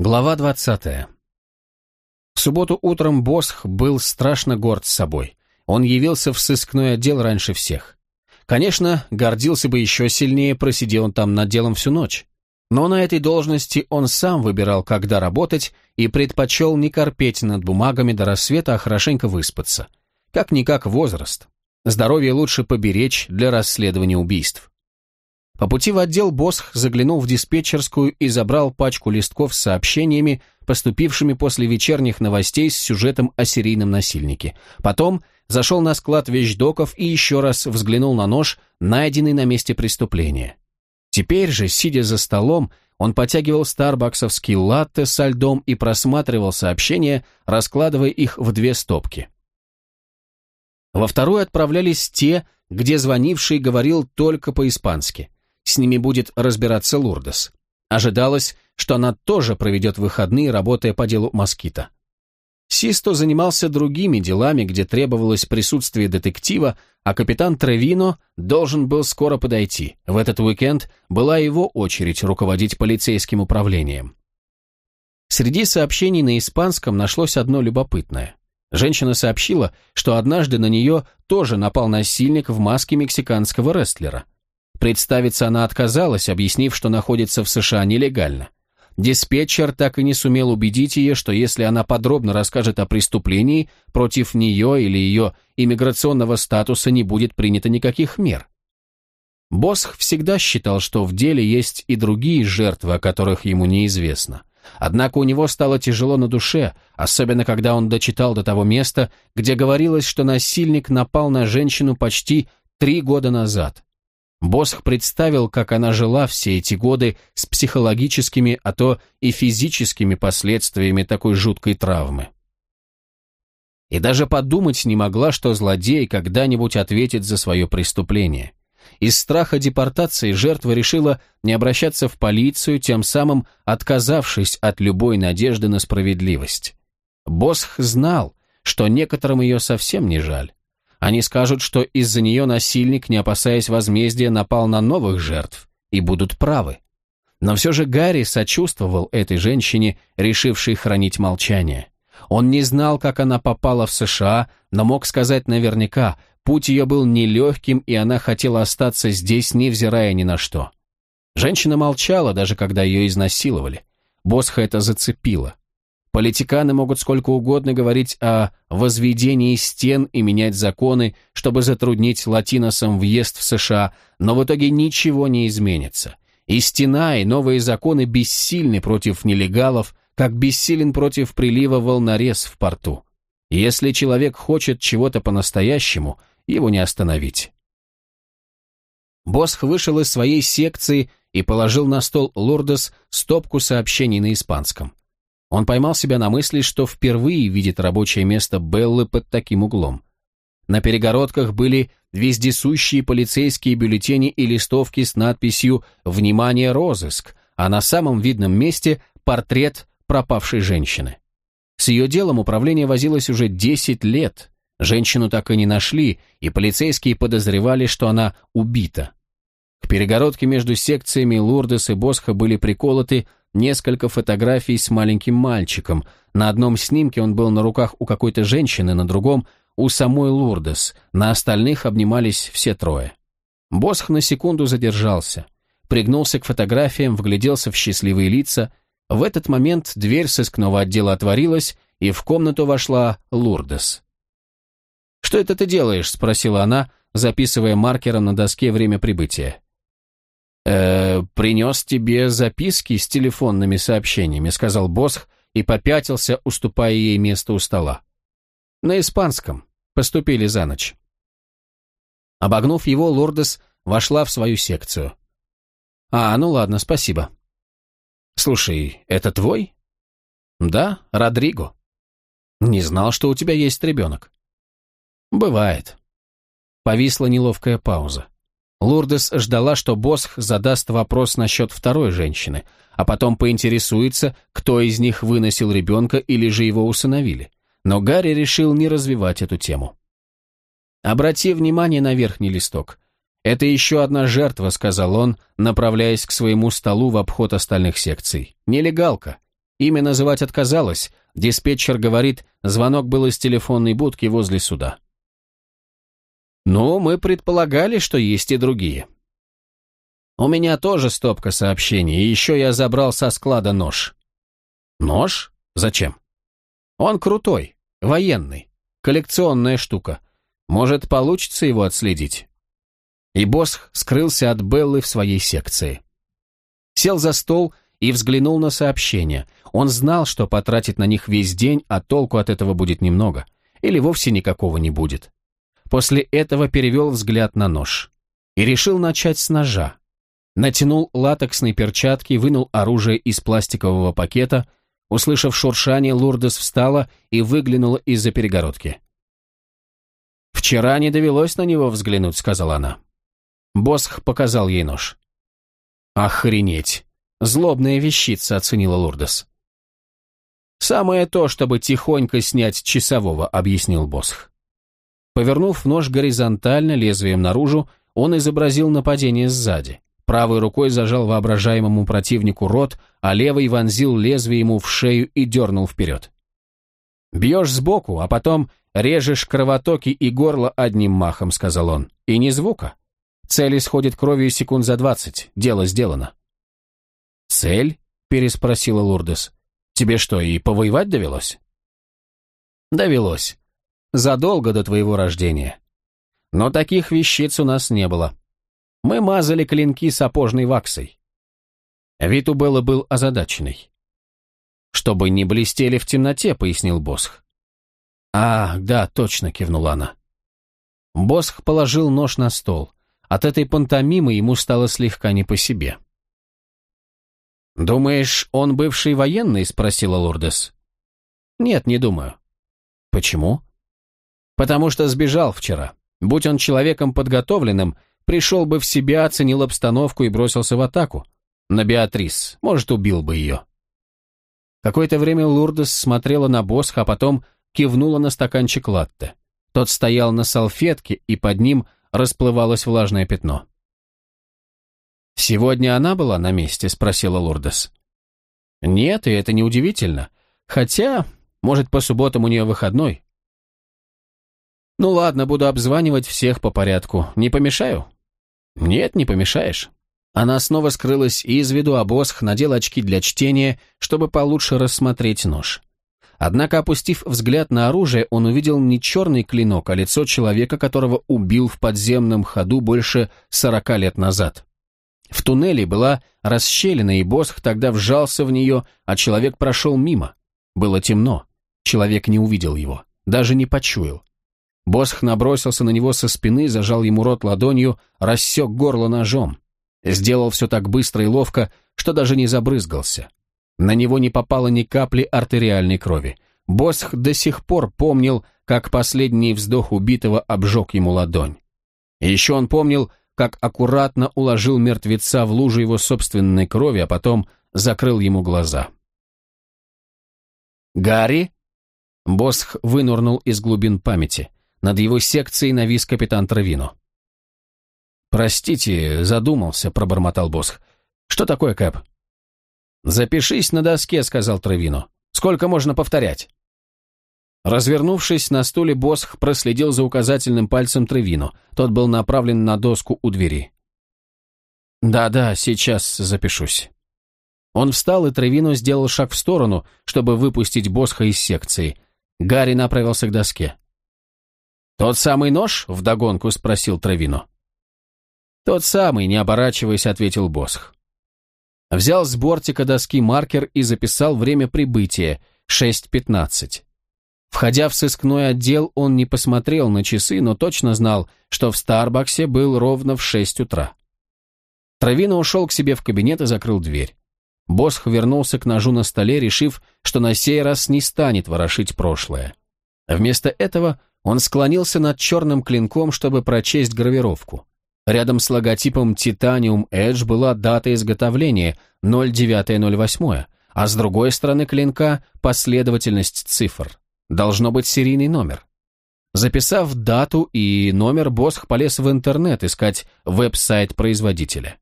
Глава 20. В субботу утром Босх был страшно горд собой. Он явился в сыскной отдел раньше всех. Конечно, гордился бы еще сильнее, просидел он там над делом всю ночь. Но на этой должности он сам выбирал, когда работать, и предпочел не корпеть над бумагами до рассвета, а хорошенько выспаться. Как-никак возраст. Здоровье лучше поберечь для расследования убийств. По пути в отдел Босх заглянул в диспетчерскую и забрал пачку листков с сообщениями, поступившими после вечерних новостей с сюжетом о серийном насильнике. Потом зашел на склад вещдоков и еще раз взглянул на нож, найденный на месте преступления. Теперь же, сидя за столом, он потягивал старбаксовский латте со льдом и просматривал сообщения, раскладывая их в две стопки. Во вторую отправлялись те, где звонивший говорил только по-испански. С ними будет разбираться Лурдес. Ожидалось, что она тоже проведет выходные, работая по делу москита. Систо занимался другими делами, где требовалось присутствие детектива, а капитан Тревино должен был скоро подойти. В этот уикенд была его очередь руководить полицейским управлением. Среди сообщений на испанском нашлось одно любопытное. Женщина сообщила, что однажды на нее тоже напал насильник в маске мексиканского рестлера. Представиться она отказалась, объяснив, что находится в США нелегально. Диспетчер так и не сумел убедить ее, что если она подробно расскажет о преступлении, против нее или ее иммиграционного статуса не будет принято никаких мер. Босх всегда считал, что в деле есть и другие жертвы, о которых ему неизвестно. Однако у него стало тяжело на душе, особенно когда он дочитал до того места, где говорилось, что насильник напал на женщину почти три года назад. Босх представил, как она жила все эти годы с психологическими, а то и физическими последствиями такой жуткой травмы. И даже подумать не могла, что злодей когда-нибудь ответит за свое преступление. Из страха депортации жертва решила не обращаться в полицию, тем самым отказавшись от любой надежды на справедливость. Босх знал, что некоторым ее совсем не жаль. Они скажут, что из-за нее насильник, не опасаясь возмездия, напал на новых жертв, и будут правы. Но все же Гарри сочувствовал этой женщине, решившей хранить молчание. Он не знал, как она попала в США, но мог сказать наверняка, путь ее был нелегким, и она хотела остаться здесь, невзирая ни на что. Женщина молчала, даже когда ее изнасиловали. Босха это зацепило. Политиканы могут сколько угодно говорить о возведении стен и менять законы, чтобы затруднить латиносам въезд в США, но в итоге ничего не изменится. И стена, и новые законы бессильны против нелегалов, как бессилен против прилива волнорез в порту. Если человек хочет чего-то по-настоящему, его не остановить. Босх вышел из своей секции и положил на стол Лордес стопку сообщений на испанском. Он поймал себя на мысли, что впервые видит рабочее место Беллы под таким углом. На перегородках были вездесущие полицейские бюллетени и листовки с надписью «Внимание, розыск», а на самом видном месте портрет пропавшей женщины. С ее делом управление возилось уже 10 лет. Женщину так и не нашли, и полицейские подозревали, что она убита. К перегородке между секциями Лурдес и Босха были приколоты несколько фотографий с маленьким мальчиком. На одном снимке он был на руках у какой-то женщины, на другом — у самой Лурдес, на остальных обнимались все трое. Босх на секунду задержался, пригнулся к фотографиям, вгляделся в счастливые лица. В этот момент дверь сыскного отдела отворилась, и в комнату вошла Лурдес. «Что это ты делаешь?» — спросила она, записывая маркером на доске время прибытия э, принес тебе записки с телефонными сообщениями», — сказал Босх и попятился, уступая ей место у стола. «На испанском. Поступили за ночь». Обогнув его, Лордес вошла в свою секцию. «А, ну ладно, спасибо». «Слушай, это твой?» «Да, Родриго». «Не знал, что у тебя есть ребенок». «Бывает». Повисла неловкая пауза. Лурдес ждала, что Босх задаст вопрос насчет второй женщины, а потом поинтересуется, кто из них выносил ребенка или же его усыновили. Но Гарри решил не развивать эту тему. «Обрати внимание на верхний листок. Это еще одна жертва», — сказал он, направляясь к своему столу в обход остальных секций. «Нелегалка. Имя называть отказалась. Диспетчер говорит, звонок был из телефонной будки возле суда. Ну, мы предполагали, что есть и другие. У меня тоже стопка сообщений, и еще я забрал со склада нож. Нож? Зачем? Он крутой, военный, коллекционная штука. Может, получится его отследить. И Босх скрылся от Беллы в своей секции. Сел за стол и взглянул на сообщения. Он знал, что потратит на них весь день, а толку от этого будет немного. Или вовсе никакого не будет. После этого перевел взгляд на нож. И решил начать с ножа. Натянул латексные перчатки, вынул оружие из пластикового пакета. Услышав шуршание, Лурдес встала и выглянула из-за перегородки. «Вчера не довелось на него взглянуть», — сказала она. Босх показал ей нож. «Охренеть! Злобная вещица», — оценила Лурдес. «Самое то, чтобы тихонько снять часового», — объяснил Босх. Повернув нож горизонтально, лезвием наружу, он изобразил нападение сзади. Правой рукой зажал воображаемому противнику рот, а левой вонзил лезвие ему в шею и дернул вперед. «Бьешь сбоку, а потом режешь кровотоки и горло одним махом», — сказал он. «И ни звука. Цель исходит кровью секунд за двадцать. Дело сделано». «Цель?» — переспросила Лурдес. «Тебе что, и повоевать довелось?» «Довелось. Задолго до твоего рождения. Но таких вещиц у нас не было. Мы мазали клинки сапожной ваксой». Вид у Белла был озадаченный. «Чтобы не блестели в темноте», — пояснил Босх. «А, да, точно», — кивнула она. Босх положил нож на стол. От этой пантомимы ему стало слегка не по себе. «Думаешь, он бывший военный?» — спросила Лурдес. «Нет, не думаю». «Почему?» «Потому что сбежал вчера. Будь он человеком подготовленным, пришел бы в себя, оценил обстановку и бросился в атаку. На Беатрис, может, убил бы ее». Какое-то время Лурдес смотрела на Босха, а потом кивнула на стаканчик латте. Тот стоял на салфетке, и под ним расплывалось влажное пятно. «Сегодня она была на месте?» — спросила Лурдес. «Нет, и это неудивительно. Хотя, может, по субботам у нее выходной». «Ну ладно, буду обзванивать всех по порядку. Не помешаю?» «Нет, не помешаешь». Она снова скрылась из виду, а Босх надел очки для чтения, чтобы получше рассмотреть нож. Однако, опустив взгляд на оружие, он увидел не черный клинок, а лицо человека, которого убил в подземном ходу больше сорока лет назад. В туннеле была расщелина, и Босх тогда вжался в нее, а человек прошел мимо. Было темно. Человек не увидел его, даже не почуял. Босх набросился на него со спины, зажал ему рот ладонью, рассек горло ножом. Сделал все так быстро и ловко, что даже не забрызгался. На него не попало ни капли артериальной крови. Босх до сих пор помнил, как последний вздох убитого обжег ему ладонь. Еще он помнил, как аккуратно уложил мертвеца в лужу его собственной крови, а потом закрыл ему глаза. «Гарри?» Босх вынурнул из глубин памяти. Над его секцией навис капитан Травино. «Простите, задумался», — пробормотал Босх. «Что такое, Кэп?» «Запишись на доске», — сказал Травино. «Сколько можно повторять?» Развернувшись на стуле, Босх проследил за указательным пальцем Тревино. Тот был направлен на доску у двери. «Да-да, сейчас запишусь». Он встал, и Тревино сделал шаг в сторону, чтобы выпустить Босха из секции. Гарри направился к доске. «Тот самый нож?» — вдогонку спросил Тревино. «Тот самый», — не оборачиваясь, ответил Босх. Взял с бортика доски маркер и записал время прибытия — 6.15. Входя в сыскной отдел, он не посмотрел на часы, но точно знал, что в Старбаксе был ровно в шесть утра. Травина ушел к себе в кабинет и закрыл дверь. Босх вернулся к ножу на столе, решив, что на сей раз не станет ворошить прошлое. Вместо этого он склонился над черным клинком, чтобы прочесть гравировку. Рядом с логотипом Titanium Edge была дата изготовления 0908, а с другой стороны клинка последовательность цифр. Должно быть серийный номер. Записав дату и номер, Босх полез в интернет искать веб-сайт производителя.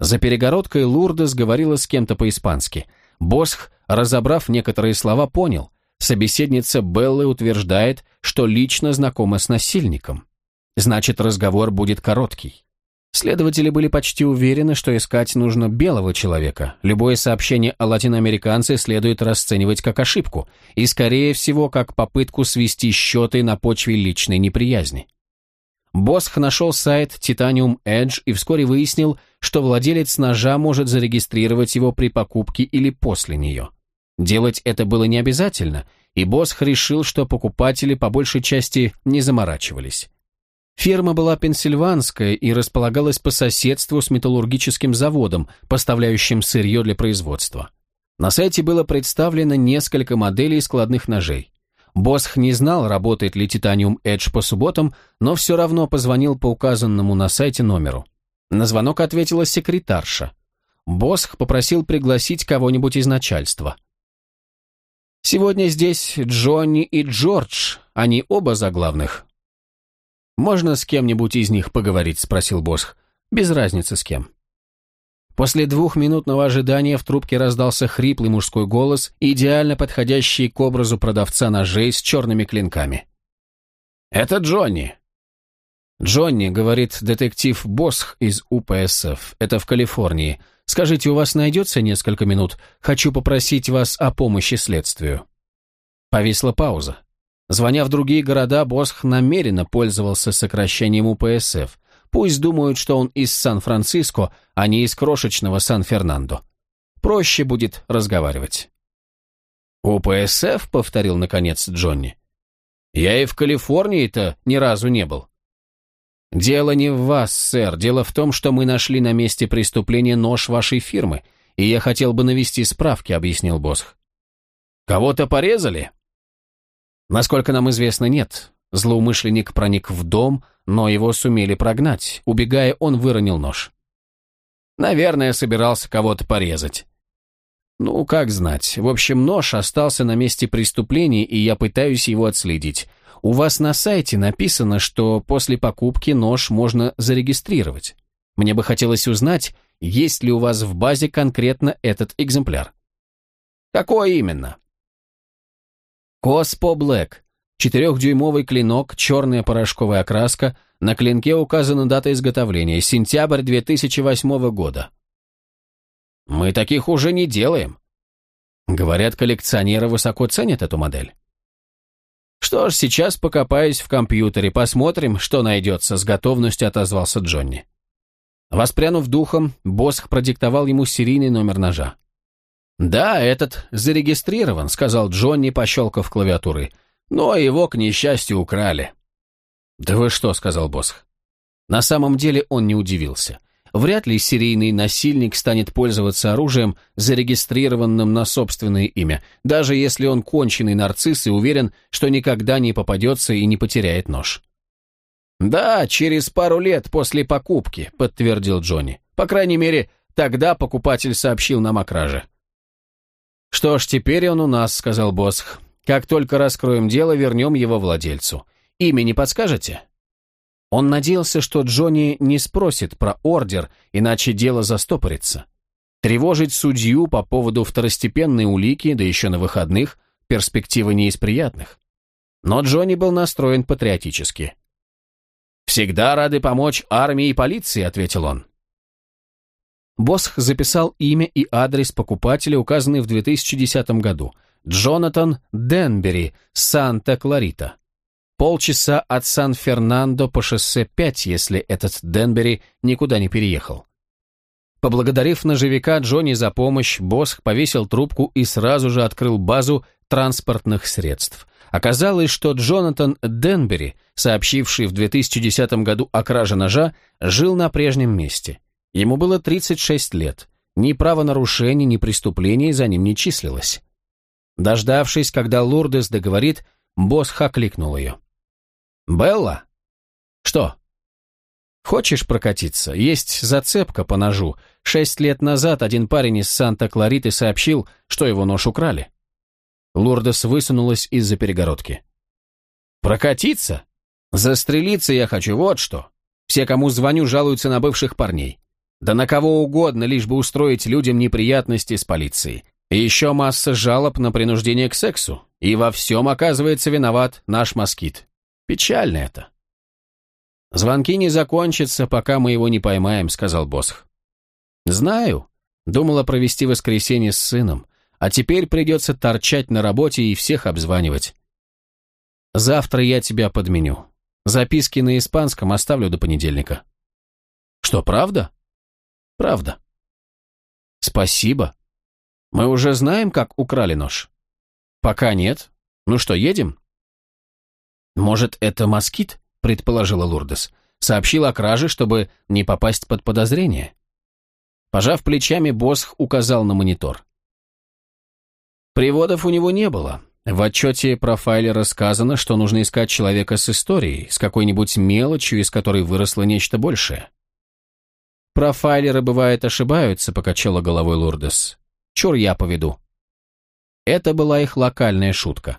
За перегородкой Лурдес говорила с кем-то по-испански. Босх разобрав некоторые слова, понял, собеседница Беллы утверждает, что лично знакома с насильником. Значит, разговор будет короткий. Следователи были почти уверены, что искать нужно белого человека. Любое сообщение о латиноамериканце следует расценивать как ошибку, и, скорее всего, как попытку свести счеты на почве личной неприязни. Босх нашел сайт Titanium Edge и вскоре выяснил, что владелец ножа может зарегистрировать его при покупке или после нее. Делать это было не обязательно, и Босх решил, что покупатели по большей части не заморачивались. Ферма была пенсильванская и располагалась по соседству с металлургическим заводом, поставляющим сырье для производства. На сайте было представлено несколько моделей складных ножей. Босх не знал, работает ли Titanium Edge по субботам, но все равно позвонил по указанному на сайте номеру. На звонок ответила секретарша. Босх попросил пригласить кого-нибудь из начальства. «Сегодня здесь Джонни и Джордж, они оба заглавных. «Можно с кем-нибудь из них поговорить?» – спросил Босх. «Без разницы с кем». После двухминутного ожидания в трубке раздался хриплый мужской голос, идеально подходящий к образу продавца ножей с черными клинками. «Это Джонни». «Джонни», — говорит детектив Босх из УПСФ, это в Калифорнии. «Скажите, у вас найдется несколько минут? Хочу попросить вас о помощи следствию». Повисла пауза. Звоня в другие города, Босх намеренно пользовался сокращением УПСФ. Пусть думают, что он из Сан-Франциско, а не из крошечного Сан-Фернандо. Проще будет разговаривать. «УПСФ?» — повторил наконец Джонни. «Я и в Калифорнии-то ни разу не был». «Дело не в вас, сэр. Дело в том, что мы нашли на месте преступления нож вашей фирмы, и я хотел бы навести справки», — объяснил Босх. «Кого-то порезали?» Насколько нам известно, нет. Злоумышленник проник в дом, но его сумели прогнать. Убегая, он выронил нож. Наверное, собирался кого-то порезать. Ну, как знать. В общем, нож остался на месте преступления, и я пытаюсь его отследить. У вас на сайте написано, что после покупки нож можно зарегистрировать. Мне бы хотелось узнать, есть ли у вас в базе конкретно этот экземпляр. Какой именно? Коспо Блэк. Четырехдюймовый клинок, черная порошковая окраска, на клинке указана дата изготовления, сентябрь 2008 года. Мы таких уже не делаем. Говорят, коллекционеры высоко ценят эту модель. Что ж, сейчас покопаюсь в компьютере, посмотрим, что найдется, с готовностью отозвался Джонни. Воспрянув духом, Босх продиктовал ему серийный номер ножа. «Да, этот зарегистрирован», — сказал Джонни, пощелкав клавиатурой. «Но его, к несчастью, украли». «Да вы что?» — сказал Босх. На самом деле он не удивился. Вряд ли серийный насильник станет пользоваться оружием, зарегистрированным на собственное имя, даже если он конченый нарцисс и уверен, что никогда не попадется и не потеряет нож. «Да, через пару лет после покупки», — подтвердил Джонни. «По крайней мере, тогда покупатель сообщил нам о краже». «Что ж, теперь он у нас», — сказал Босх. «Как только раскроем дело, вернем его владельцу. Имя не подскажете?» Он надеялся, что Джонни не спросит про ордер, иначе дело застопорится. Тревожить судью по поводу второстепенной улики, да еще на выходных, перспективы не из приятных. Но Джонни был настроен патриотически. «Всегда рады помочь армии и полиции», — ответил он. Босх записал имя и адрес покупателя, указанный в 2010 году. Джонатан Денбери, Санта-Кларита. Полчаса от Сан-Фернандо по шоссе 5, если этот Денбери никуда не переехал. Поблагодарив ножевика Джонни за помощь, Босх повесил трубку и сразу же открыл базу транспортных средств. Оказалось, что Джонатан Денбери, сообщивший в 2010 году о краже ножа, жил на прежнем месте. Ему было 36 лет. Ни правонарушений, ни преступлений за ним не числилось. Дождавшись, когда Лурдес договорит, босс окликнул ее. «Белла?» «Что?» «Хочешь прокатиться? Есть зацепка по ножу. Шесть лет назад один парень из Санта-Клариты сообщил, что его нож украли». Лурдес высунулась из-за перегородки. «Прокатиться? Застрелиться я хочу, вот что. Все, кому звоню, жалуются на бывших парней. Да на кого угодно, лишь бы устроить людям неприятности с полицией. И еще масса жалоб на принуждение к сексу. И во всем, оказывается, виноват наш москит. Печально это. «Звонки не закончатся, пока мы его не поймаем», — сказал Босх. «Знаю. Думала провести воскресенье с сыном, а теперь придется торчать на работе и всех обзванивать. Завтра я тебя подменю. Записки на испанском оставлю до понедельника». «Что, правда?» «Правда». «Спасибо. Мы уже знаем, как украли нож?» «Пока нет. Ну что, едем?» «Может, это москит?» предположила Лурдес. Сообщил о краже, чтобы не попасть под подозрение. Пожав плечами, Босх указал на монитор. Приводов у него не было. В отчете профайлера сказано, что нужно искать человека с историей, с какой-нибудь мелочью, из которой выросло нечто большее. «Профайлеры, бывает, ошибаются», — покачала головой Лурдес. «Чур я поведу». Это была их локальная шутка.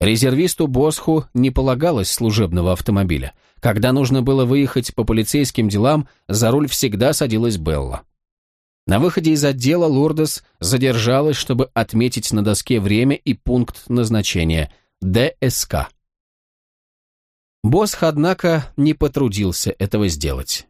Резервисту Босху не полагалось служебного автомобиля. Когда нужно было выехать по полицейским делам, за руль всегда садилась Белла. На выходе из отдела Лурдес задержалась, чтобы отметить на доске время и пункт назначения – ДСК. Босх, однако, не потрудился этого сделать.